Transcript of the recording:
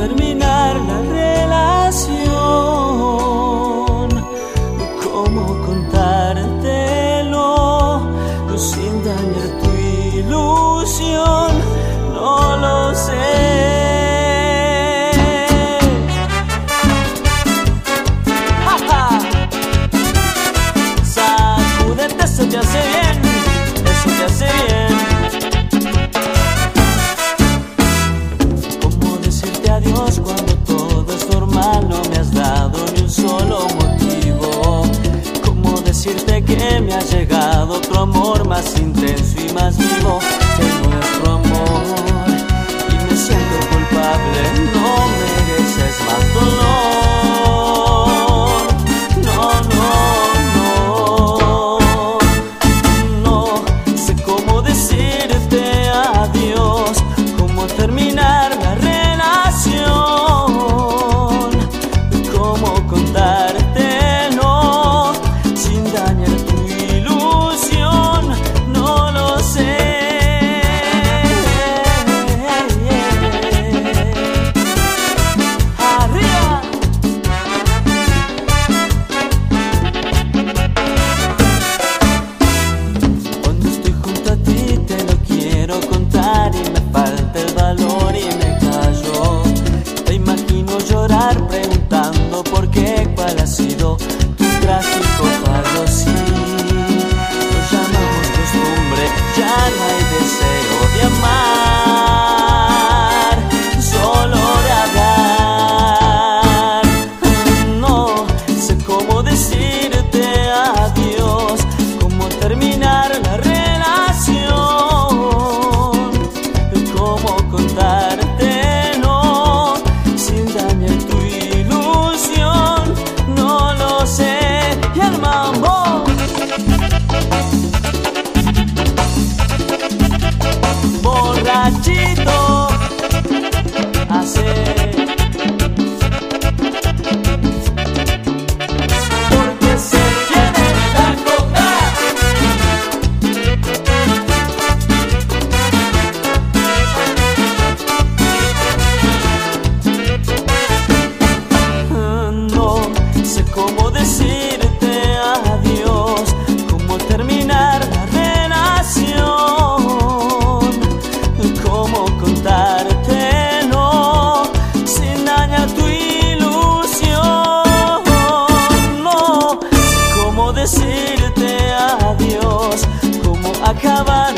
terminar la relación. ¿Cómo contártelo sin dañar tu solo motivo. ¿Cómo decirte que me ha llegado otro amor más intenso y más vivo que nuestro amor? Y me siento culpable. No estar. acaban